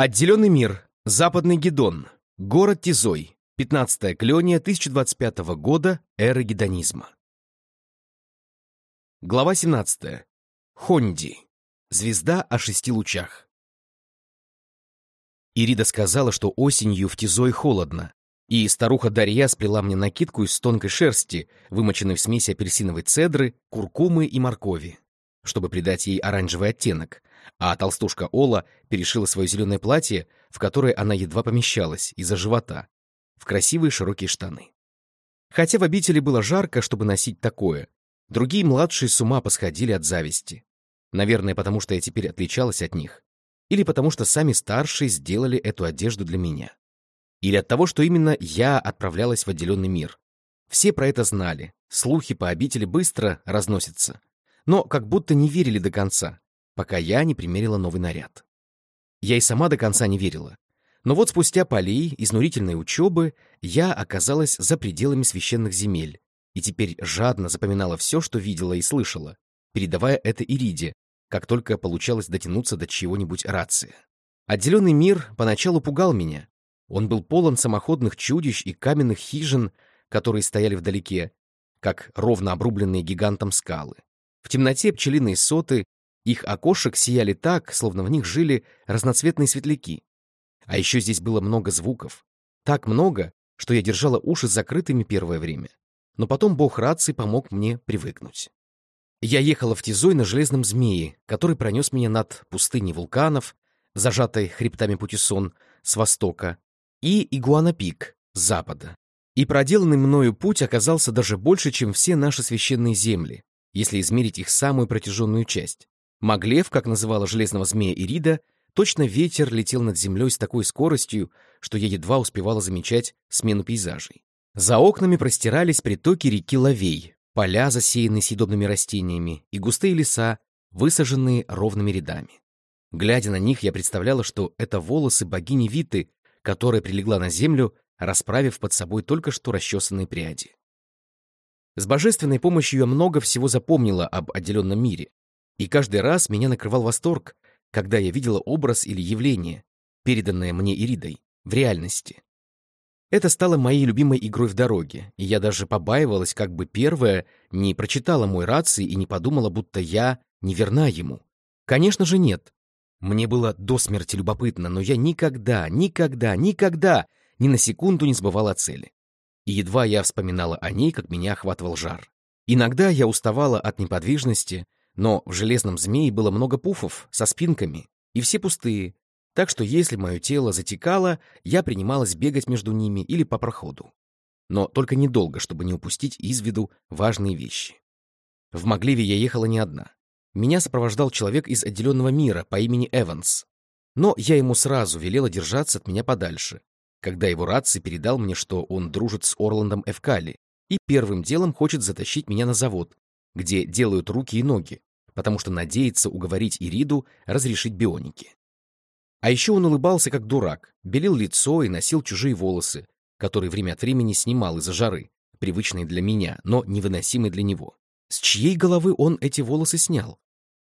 Отделенный мир. Западный Гедон. Город Тизой. 15 клёния 1025 года эры гедонизма. Глава 17. Хонди. Звезда о шести лучах. Ирида сказала, что осенью в Тизой холодно, и старуха Дарья сплела мне накидку из тонкой шерсти, вымоченной в смеси апельсиновой цедры, куркумы и моркови, чтобы придать ей оранжевый оттенок, а толстушка Ола перешила свое зеленое платье, в которое она едва помещалась, из-за живота, в красивые широкие штаны. Хотя в обители было жарко, чтобы носить такое, другие младшие с ума посходили от зависти. Наверное, потому что я теперь отличалась от них. Или потому что сами старшие сделали эту одежду для меня. Или от того, что именно я отправлялась в отделенный мир. Все про это знали, слухи по обители быстро разносятся. Но как будто не верили до конца, пока я не примерила новый наряд. Я и сама до конца не верила. Но вот спустя полей, изнурительной учебы, я оказалась за пределами священных земель и теперь жадно запоминала все, что видела и слышала, передавая это Ириде, как только получалось дотянуться до чего-нибудь рации. Отделенный мир поначалу пугал меня. Он был полон самоходных чудищ и каменных хижин, которые стояли вдалеке, как ровно обрубленные гигантом скалы. В темноте пчелиные соты их окошек сияли так, словно в них жили разноцветные светляки. А еще здесь было много звуков. Так много, что я держала уши закрытыми первое время. Но потом бог рации помог мне привыкнуть. Я ехала в Тизой на железном змее, который пронес меня над пустыней вулканов, зажатой хребтами Путисон с востока, и Игуанапик с запада. И проделанный мною путь оказался даже больше, чем все наши священные земли, если измерить их самую протяженную часть. Маглев, как называла железного змея Ирида, точно ветер летел над землей с такой скоростью, что я едва успевала замечать смену пейзажей. За окнами простирались притоки реки Лавей, поля, засеянные съедобными растениями, и густые леса, высаженные ровными рядами. Глядя на них, я представляла, что это волосы богини Виты, которая прилегла на землю, расправив под собой только что расчесанные пряди. С божественной помощью я много всего запомнила об отделенном мире, и каждый раз меня накрывал восторг, когда я видела образ или явление, переданное мне Иридой, в реальности. Это стало моей любимой игрой в дороге, и я даже побаивалась, как бы первая не прочитала мой рации и не подумала, будто я не верна ему. Конечно же, нет. Мне было до смерти любопытно, но я никогда, никогда, никогда ни на секунду не забывала цели. И едва я вспоминала о ней, как меня охватывал жар. Иногда я уставала от неподвижности, но в железном змее было много пуфов со спинками, и все пустые, так что если мое тело затекало, я принималась бегать между ними или по проходу. Но только недолго, чтобы не упустить из виду важные вещи. В Магливе я ехала не одна. Меня сопровождал человек из отделенного мира по имени Эванс. Но я ему сразу велела держаться от меня подальше, когда его раций передал мне, что он дружит с Орландом Эвкали и первым делом хочет затащить меня на завод, где делают руки и ноги, потому что надеется уговорить Ириду разрешить бионики. А еще он улыбался как дурак, белил лицо и носил чужие волосы, которые время от времени снимал из-за жары, привычные для меня, но невыносимые для него. С чьей головы он эти волосы снял?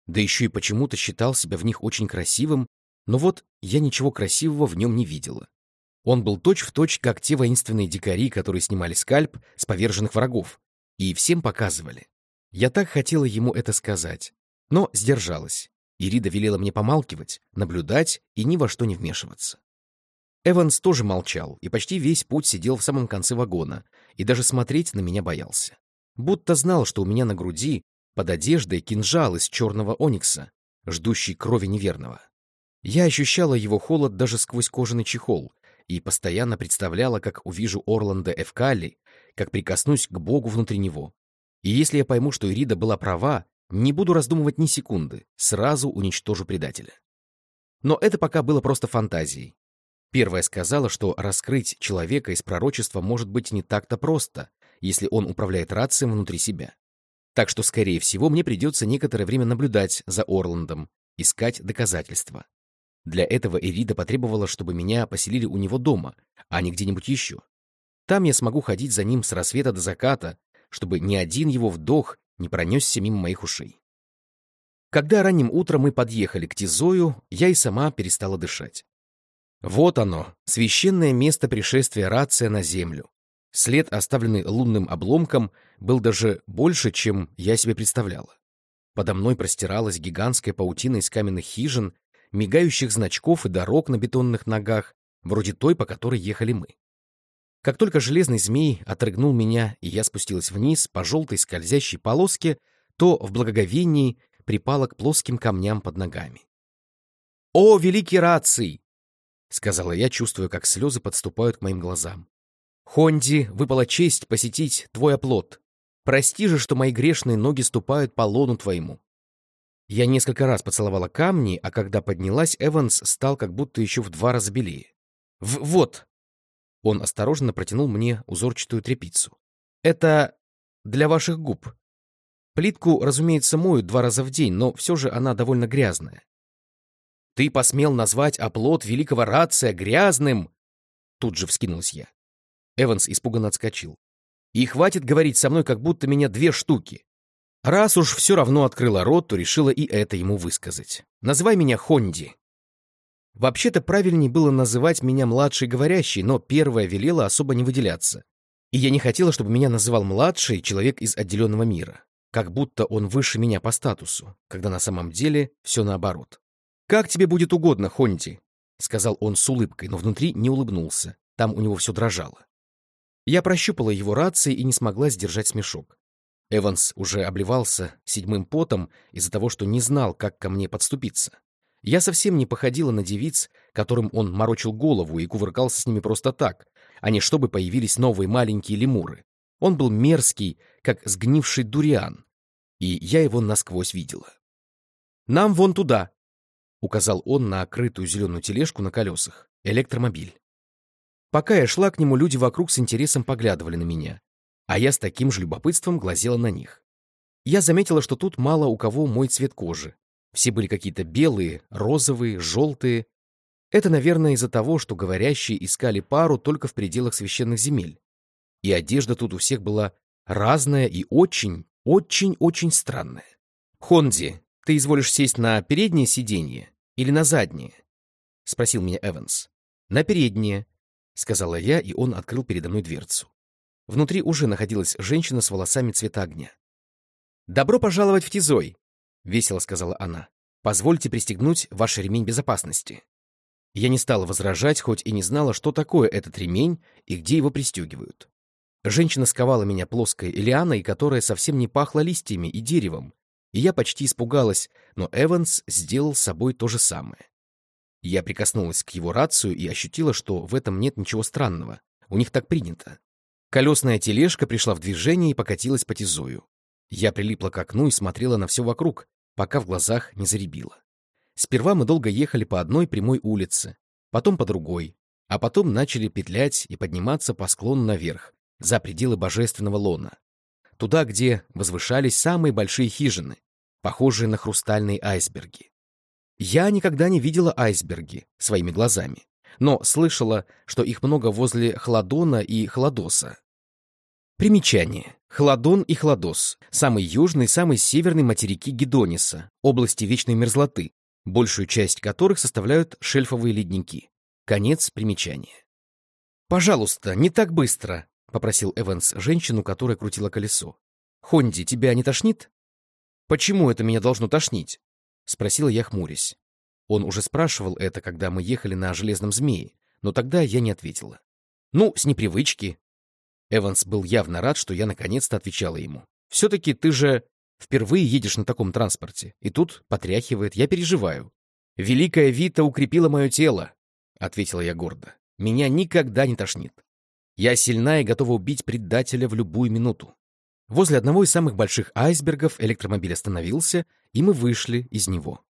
Да еще и почему-то считал себя в них очень красивым, но вот я ничего красивого в нем не видела. Он был точь-в-точь, точь, как те воинственные дикари, которые снимали скальп с поверженных врагов, и всем показывали. Я так хотела ему это сказать, но сдержалась. Ирида велела мне помалкивать, наблюдать и ни во что не вмешиваться. Эванс тоже молчал и почти весь путь сидел в самом конце вагона и даже смотреть на меня боялся. Будто знал, что у меня на груди под одеждой кинжал из черного оникса, ждущий крови неверного. Я ощущала его холод даже сквозь кожаный чехол и постоянно представляла, как увижу Орланда Эвкали, как прикоснусь к Богу внутри него, и если я пойму, что Ирида была права, не буду раздумывать ни секунды, сразу уничтожу предателя. Но это пока было просто фантазией. Первая сказала, что раскрыть человека из пророчества может быть не так-то просто, если он управляет рацией внутри себя. Так что, скорее всего, мне придется некоторое время наблюдать за Орландом, искать доказательства. Для этого Ирида потребовала, чтобы меня поселили у него дома, а не где-нибудь еще. Там я смогу ходить за ним с рассвета до заката, чтобы ни один его вдох не пронесся мимо моих ушей. Когда ранним утром мы подъехали к Тизою, я и сама перестала дышать. Вот оно, священное место пришествия рация на Землю. След, оставленный лунным обломком, был даже больше, чем я себе представляла. Подо мной простиралась гигантская паутина из каменных хижин, мигающих значков и дорог на бетонных ногах, вроде той, по которой ехали мы. Как только железный змей отрыгнул меня, и я спустилась вниз по желтой скользящей полоске, то в благоговении припала к плоским камням под ногами. «О, великий раций!» — сказала я, чувствуя, как слезы подступают к моим глазам. «Хонди, выпала честь посетить твой оплот. Прости же, что мои грешные ноги ступают по лону твоему». Я несколько раз поцеловала камни, а когда поднялась, Эванс стал как будто еще в два раза белее. «Вот!» Он осторожно протянул мне узорчатую тряпицу. «Это для ваших губ. Плитку, разумеется, моют два раза в день, но все же она довольно грязная. Ты посмел назвать оплот великого рация грязным? Тут же вскинулась я. Эванс испуганно отскочил. И хватит говорить со мной, как будто меня две штуки. Раз уж все равно открыла рот, то решила и это ему высказать. Называй меня Хонди. Вообще-то правильнее было называть меня младшей говорящей, но первая велела особо не выделяться. И я не хотела, чтобы меня называл младший человек из отделенного мира как будто он выше меня по статусу, когда на самом деле все наоборот. «Как тебе будет угодно, Хонти», — сказал он с улыбкой, но внутри не улыбнулся, там у него все дрожало. Я прощупала его рации и не смогла сдержать смешок. Эванс уже обливался седьмым потом из-за того, что не знал, как ко мне подступиться. Я совсем не походила на девиц, которым он морочил голову и кувыркался с ними просто так, а не чтобы появились новые маленькие лемуры. Он был мерзкий, как сгнивший дуриан, и я его насквозь видела. «Нам вон туда!» — указал он на окрытую зеленую тележку на колесах. Электромобиль. Пока я шла к нему, люди вокруг с интересом поглядывали на меня, а я с таким же любопытством глазела на них. Я заметила, что тут мало у кого мой цвет кожи. Все были какие-то белые, розовые, желтые. Это, наверное, из-за того, что говорящие искали пару только в пределах священных земель. И одежда тут у всех была разная и очень, очень-очень странная. «Хонди, ты изволишь сесть на переднее сиденье или на заднее?» — спросил меня Эванс. «На переднее», — сказала я, и он открыл передо мной дверцу. Внутри уже находилась женщина с волосами цвета огня. «Добро пожаловать в Тизой», — весело сказала она. «Позвольте пристегнуть ваш ремень безопасности». Я не стала возражать, хоть и не знала, что такое этот ремень и где его пристегивают. Женщина сковала меня плоской лианой, которая совсем не пахла листьями и деревом, и я почти испугалась, но Эванс сделал с собой то же самое. Я прикоснулась к его рацию и ощутила, что в этом нет ничего странного. У них так принято. Колесная тележка пришла в движение и покатилась по тизою. Я прилипла к окну и смотрела на все вокруг, пока в глазах не заребило. Сперва мы долго ехали по одной прямой улице, потом по другой, а потом начали петлять и подниматься по склону наверх, за пределы божественного лона, туда, где возвышались самые большие хижины, похожие на хрустальные айсберги. Я никогда не видела айсберги своими глазами, но слышала, что их много возле Хладона и Хладоса. Примечание. Хладон и Хладос – самый южный, самый северный материки Гедониса, области вечной мерзлоты, большую часть которых составляют шельфовые ледники. Конец примечания. «Пожалуйста, не так быстро», — попросил Эванс женщину, которая крутила колесо. «Хонди, тебя не тошнит?» «Почему это меня должно тошнить?» — спросила я, хмурясь. Он уже спрашивал это, когда мы ехали на железном змее, но тогда я не ответила. «Ну, с непривычки». Эванс был явно рад, что я наконец-то отвечала ему. «Все-таки ты же впервые едешь на таком транспорте, и тут потряхивает, я переживаю». «Великая Вита укрепила мое тело», — ответила я гордо. «Меня никогда не тошнит. Я сильна и готова убить предателя в любую минуту. Возле одного из самых больших айсбергов электромобиль остановился, и мы вышли из него.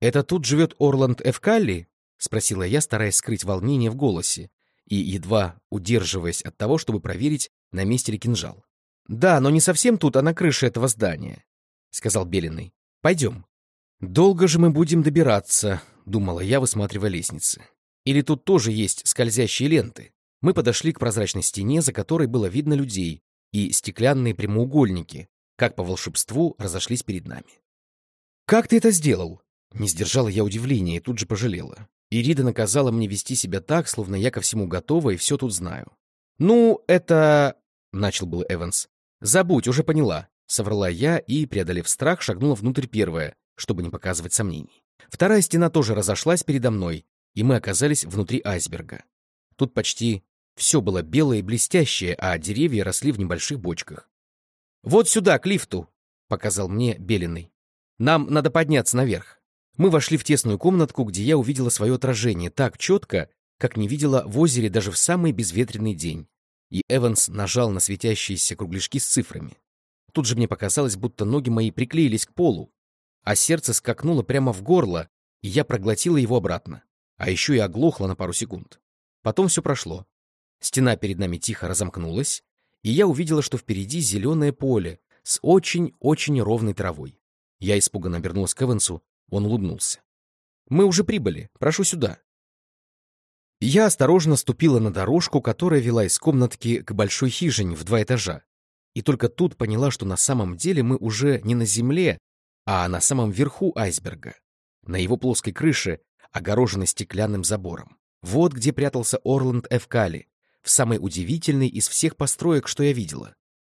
«Это тут живет Орланд Эвкалли?» — спросила я, стараясь скрыть волнение в голосе и едва удерживаясь от того, чтобы проверить, на месте ли кинжал. «Да, но не совсем тут, а на крыше этого здания», — сказал Белиный. «Пойдем». «Долго же мы будем добираться», — думала я, высматривая лестницы. «Или тут тоже есть скользящие ленты?» Мы подошли к прозрачной стене, за которой было видно людей, и стеклянные прямоугольники, как по волшебству, разошлись перед нами. «Как ты это сделал?» Не сдержала я удивления и тут же пожалела. Ирида наказала мне вести себя так, словно я ко всему готова и все тут знаю. «Ну, это...» — начал был Эванс. «Забудь, уже поняла», — соврала я и, преодолев страх, шагнула внутрь первая, чтобы не показывать сомнений. Вторая стена тоже разошлась передо мной, и мы оказались внутри айсберга. Тут почти все было белое и блестящее, а деревья росли в небольших бочках. «Вот сюда, к лифту!» — показал мне Белиный. «Нам надо подняться наверх». Мы вошли в тесную комнатку, где я увидела свое отражение так четко, как не видела в озере даже в самый безветренный день. И Эванс нажал на светящиеся кругляшки с цифрами. Тут же мне показалось, будто ноги мои приклеились к полу, а сердце скакнуло прямо в горло, и я проглотила его обратно. А еще и оглохла на пару секунд. Потом все прошло. Стена перед нами тихо разомкнулась, и я увидела, что впереди зеленое поле с очень-очень ровной травой. Я испуганно обернулась к Эвансу, он улыбнулся. «Мы уже прибыли, прошу сюда». Я осторожно ступила на дорожку, которая вела из комнатки к большой хижине в два этажа, и только тут поняла, что на самом деле мы уже не на земле, а на самом верху айсберга. На его плоской крыше, огороженной стеклянным забором. Вот где прятался Орланд Эвкали, в самой удивительной из всех построек, что я видела.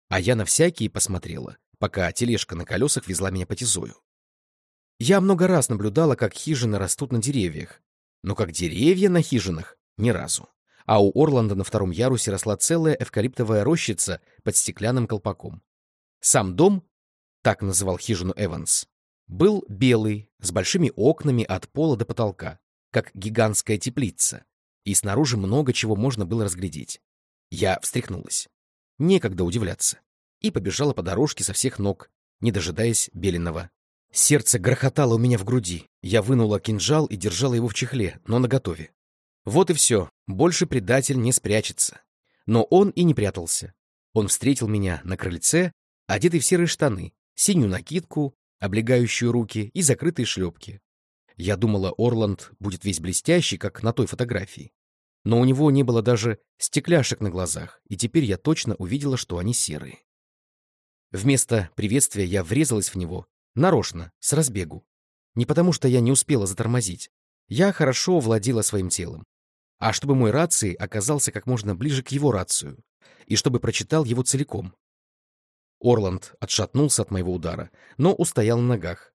А я на всякие посмотрела, пока тележка на колесах везла меня по Тизою. Я много раз наблюдала, как хижины растут на деревьях, но как деревья на хижинах — ни разу. А у Орланда на втором ярусе росла целая эвкалиптовая рощица под стеклянным колпаком. Сам дом, так называл хижину Эванс, был белый, с большими окнами от пола до потолка, как гигантская теплица, и снаружи много чего можно было разглядеть. Я встряхнулась. Некогда удивляться. И побежала по дорожке со всех ног, не дожидаясь Белиного. Сердце грохотало у меня в груди. Я вынула кинжал и держала его в чехле, но наготове. Вот и все, больше предатель не спрячется. Но он и не прятался. Он встретил меня на крыльце, одетый в серые штаны, синюю накидку, облегающую руки и закрытые шлепки. Я думала, Орланд будет весь блестящий, как на той фотографии. Но у него не было даже стекляшек на глазах, и теперь я точно увидела, что они серые. Вместо приветствия я врезалась в него, нарочно, с разбегу. Не потому, что я не успела затормозить. Я хорошо владела своим телом. А чтобы мой рации оказался как можно ближе к его рацию, и чтобы прочитал его целиком. Орланд отшатнулся от моего удара, но устоял на ногах,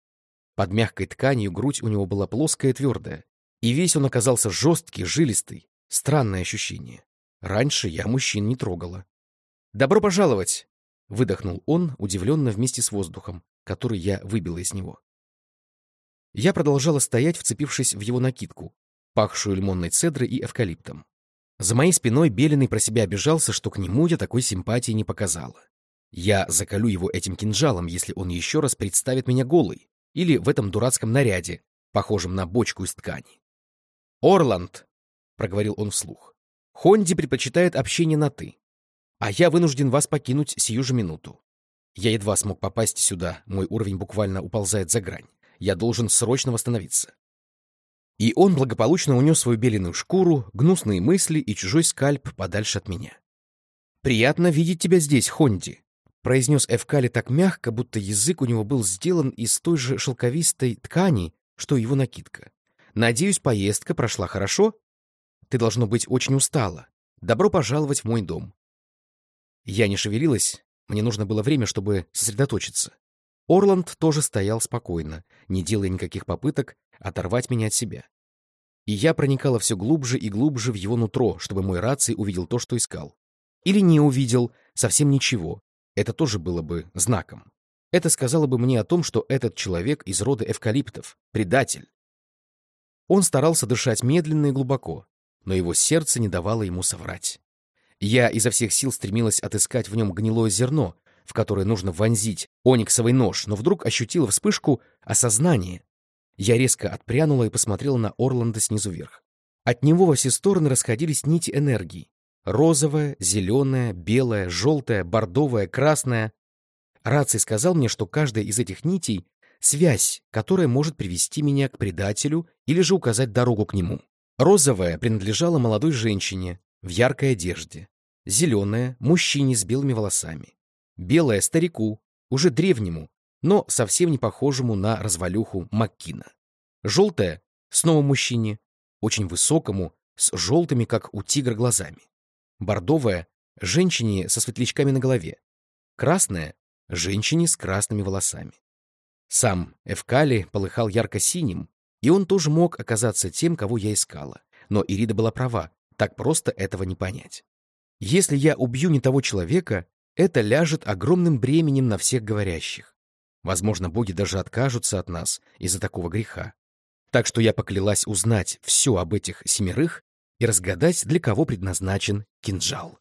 под мягкой тканью грудь у него была плоская и твердая, и весь он оказался жесткий, жилистый. Странное ощущение. Раньше я мужчин не трогала. «Добро пожаловать!» — выдохнул он, удивленно вместе с воздухом, который я выбила из него. Я продолжала стоять, вцепившись в его накидку, пахшую лимонной цедрой и эвкалиптом. За моей спиной Белиный про себя обижался, что к нему я такой симпатии не показала. Я заколю его этим кинжалом, если он еще раз представит меня голой, или в этом дурацком наряде, похожем на бочку из ткани. «Орланд!» — проговорил он вслух. «Хонди предпочитает общение на «ты». А я вынужден вас покинуть сию же минуту. Я едва смог попасть сюда, мой уровень буквально уползает за грань. Я должен срочно восстановиться». И он благополучно унес свою беленую шкуру, гнусные мысли и чужой скальп подальше от меня. «Приятно видеть тебя здесь, Хонди», произнес Эвкали так мягко, будто язык у него был сделан из той же шелковистой ткани, что его накидка. «Надеюсь, поездка прошла хорошо? Ты, должно быть, очень устала. Добро пожаловать в мой дом». Я не шевелилась, мне нужно было время, чтобы сосредоточиться. Орланд тоже стоял спокойно, не делая никаких попыток оторвать меня от себя. И я проникала все глубже и глубже в его нутро, чтобы мой раций увидел то, что искал. Или не увидел, совсем ничего, это тоже было бы знаком. Это сказало бы мне о том, что этот человек из рода эвкалиптов — предатель. Он старался дышать медленно и глубоко, но его сердце не давало ему соврать. Я изо всех сил стремилась отыскать в нем гнилое зерно, в которое нужно вонзить ониксовый нож, но вдруг ощутила вспышку осознания. Я резко отпрянула и посмотрела на Орланда снизу вверх. От него во все стороны расходились нити энергии, Розовая, зеленая, белая, желтая, бордовая, красная. Раций сказал мне, что каждая из этих нитей — связь, которая может привести меня к предателю или же указать дорогу к нему. Розовая принадлежала молодой женщине в яркой одежде. Зеленая — мужчине с белыми волосами. Белая — старику, уже древнему, но совсем не похожему на развалюху Маккина. Желтая — снова мужчине, очень высокому, с желтыми, как у тигра, глазами. Бордовая — женщине со светлячками на голове. Красная — женщине с красными волосами. Сам Эвкали полыхал ярко-синим, и он тоже мог оказаться тем, кого я искала. Но Ирида была права, так просто этого не понять. Если я убью не того человека, это ляжет огромным бременем на всех говорящих. Возможно, боги даже откажутся от нас из-за такого греха. Так что я поклялась узнать все об этих семерых и разгадать, для кого предназначен кинжал.